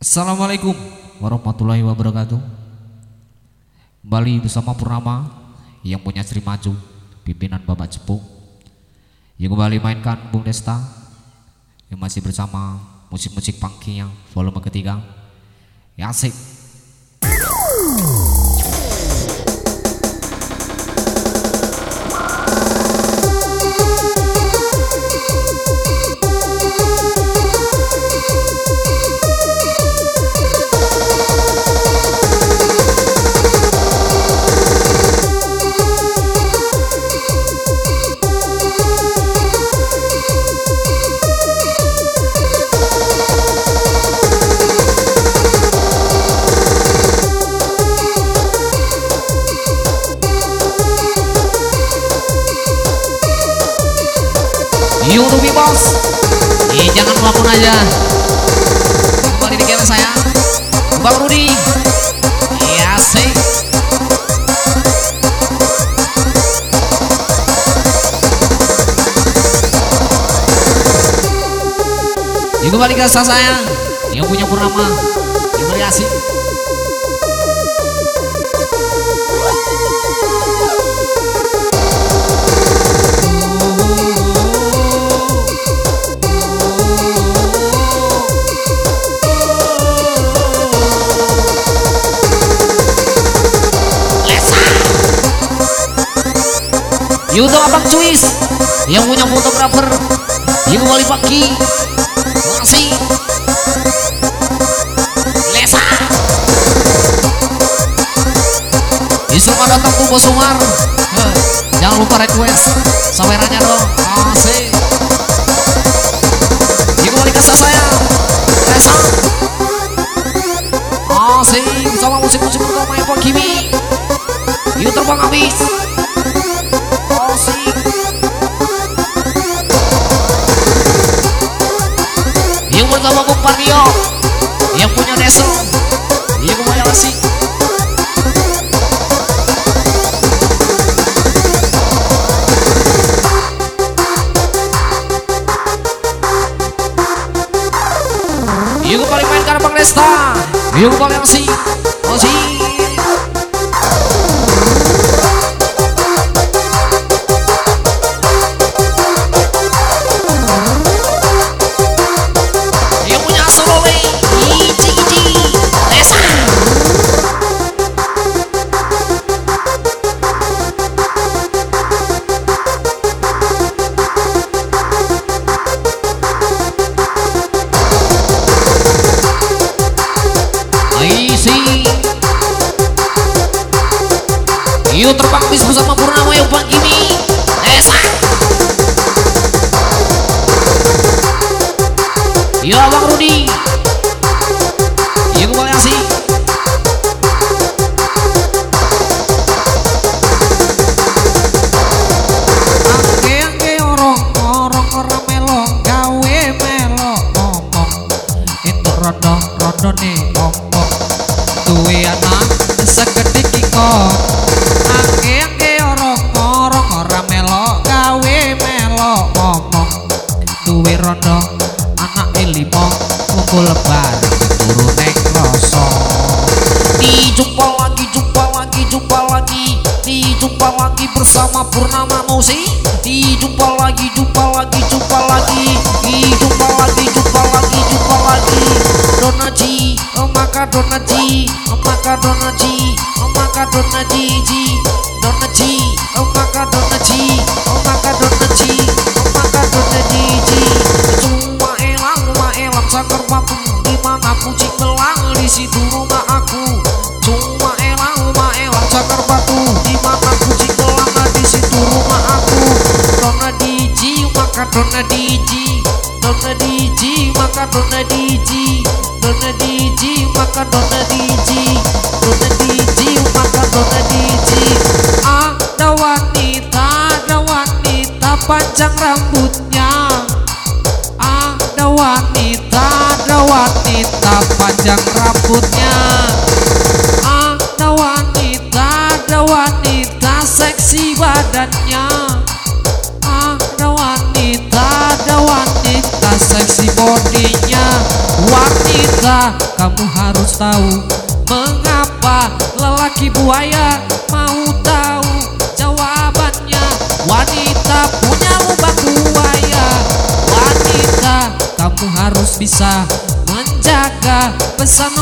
Assalamualaikum warahmatullahi wabarakatuh. Kembali bersama Purnama Yang punya Sri Maju Pimpinan Bapak Cepung Yang kembali mainkan Bung Desta Yang masih bersama musik-musik punky yang volume ketiga. Ya asik Yuk Ruby Bos Ih, jangan melapun aja. Kembali di game saya. Bang Rudi. Iya sih Yuk kembali ke saya. Yang punya purnama. Yang asik Yudo Abang Cuis yang punya fotografer Ibu Wali Pagi. Masih. Lesa. Selamat datang tuh Bos Umar. Eh, Jangan lupa request. Sawerannya dong. Asik Ibu Wali Kasa saya. Lesa. Asik Sama musik-musik pertama yang Kimi Yuk terbang habis Pardio Yang punya Deso Yang punya asik Yuk kembali mainkan Bang Desta Yuk kembali asik dona diji Dona diji, maka dona diji. Ada wanita, ada wanita panjang rambutnya. Ada wanita, ada wanita panjang rambutnya menjaga pesan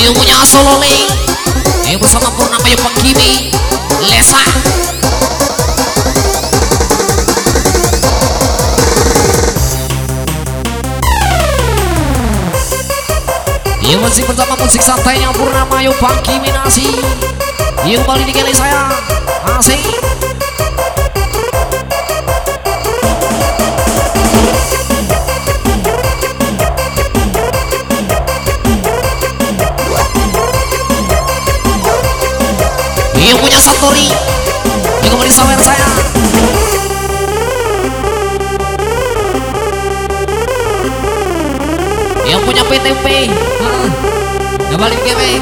Yuk punya Solole Yuk bersama Purnama Yuk Bang Kimi Lesa. Iya masih bersama musik santainya Purnama Yuk Bangki Minasi Yuk kembali di saya. Asik Satori Yuk kembali sawer saya. Yang punya PTP Ah, Kembali ke game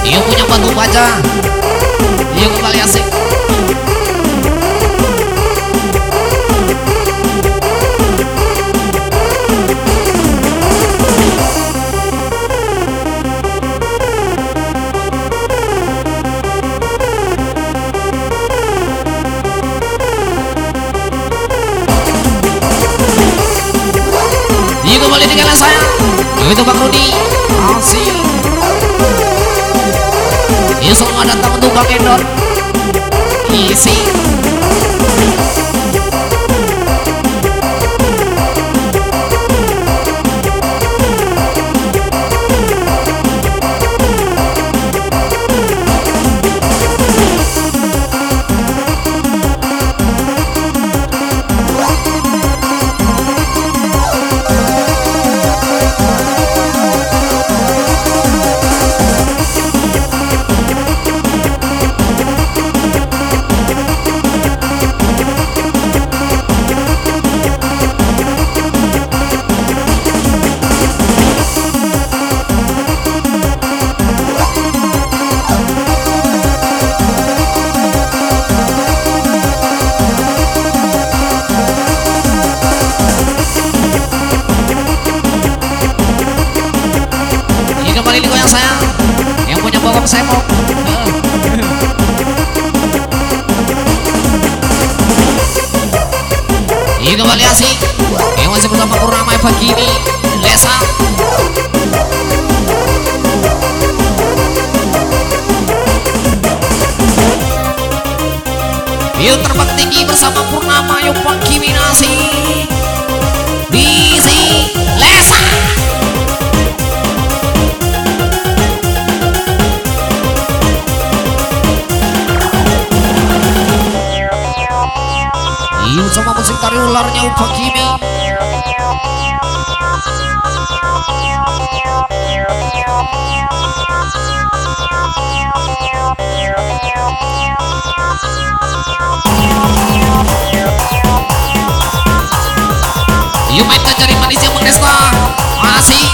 Yang punya batu baja selamat datang untuk Bang Yuk terbang tinggi bersama Purnama Yuk Bang Kimi Nasi Bisi Lesa Yuk sama musik tari ularnya Upah Kimi Yuk mainkan cari manis yang Desta Masih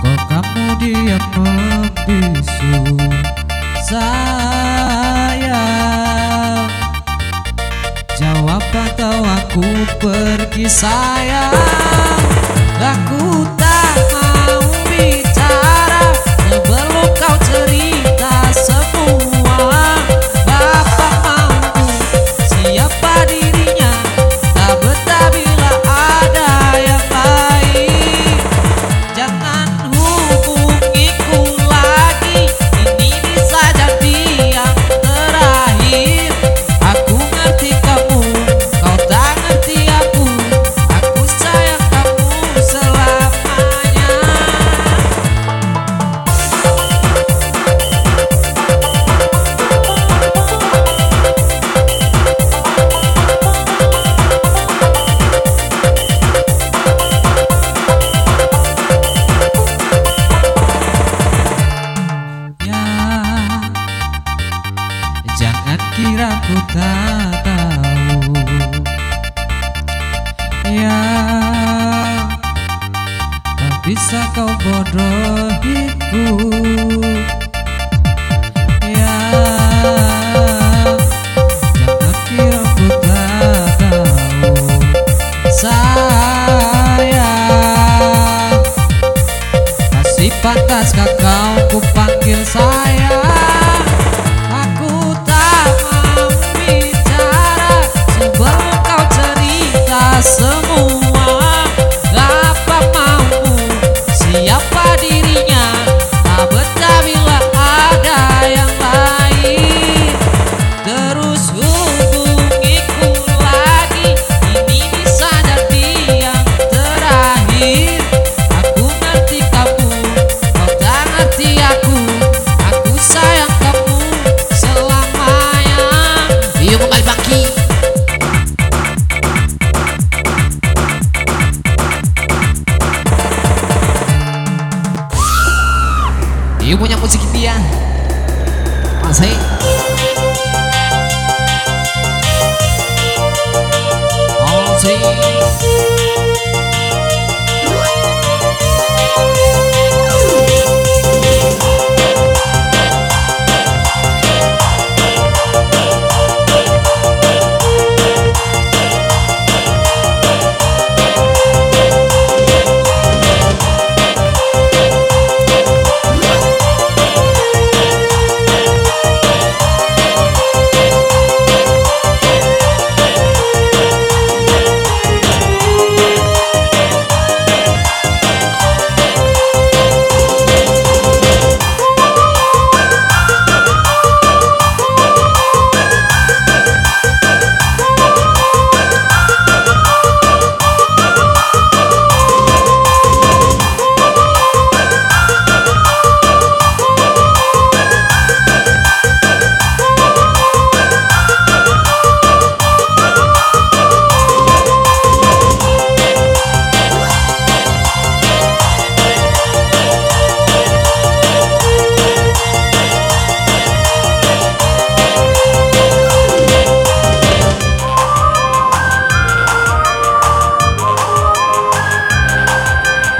Kok kamu dia membisu Sayang. Jawab atau aku pergi sayang? Aku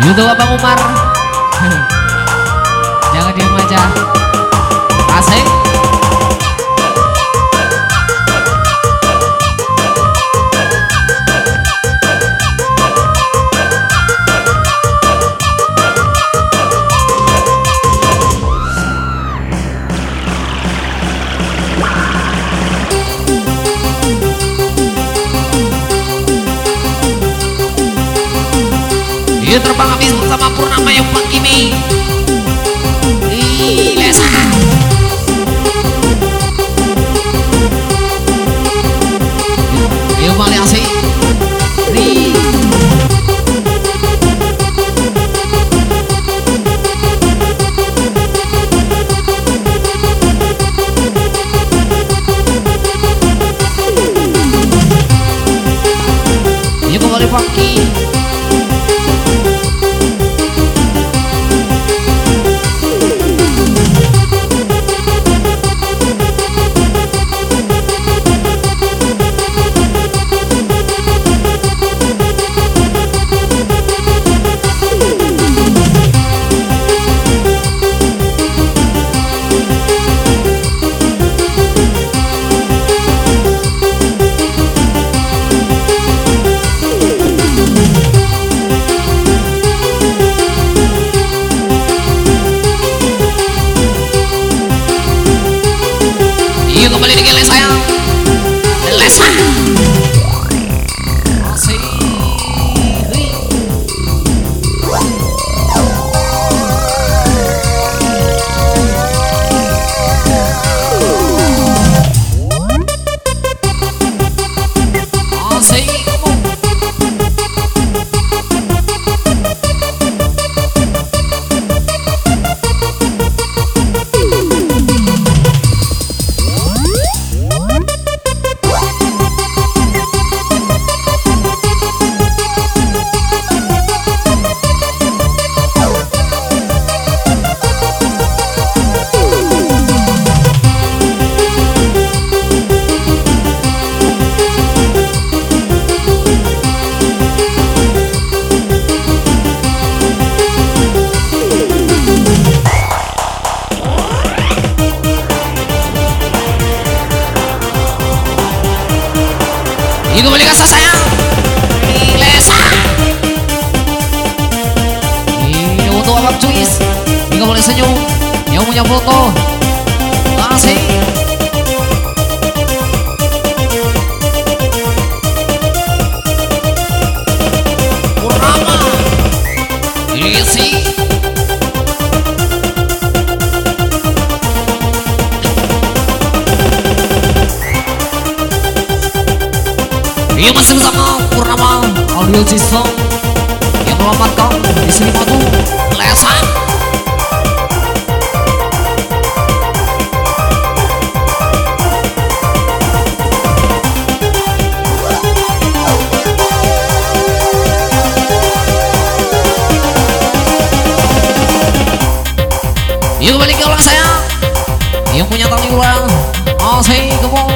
Untuk bang Umar. Jangan diem aja. Asik. Kamis sama Purnama yang ini. Y como le digas a Sam, inglesa. Y le boto a Bob Twist. Y como le enseño, yo muy a poco. Ah, Así. Iya masih bersama Purnama Audio System yang melamatkan di sini matu lesan. Yuk balik ke orang saya. Yang punya tali ulang. Oh, masih kebong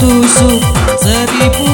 tusuk seribu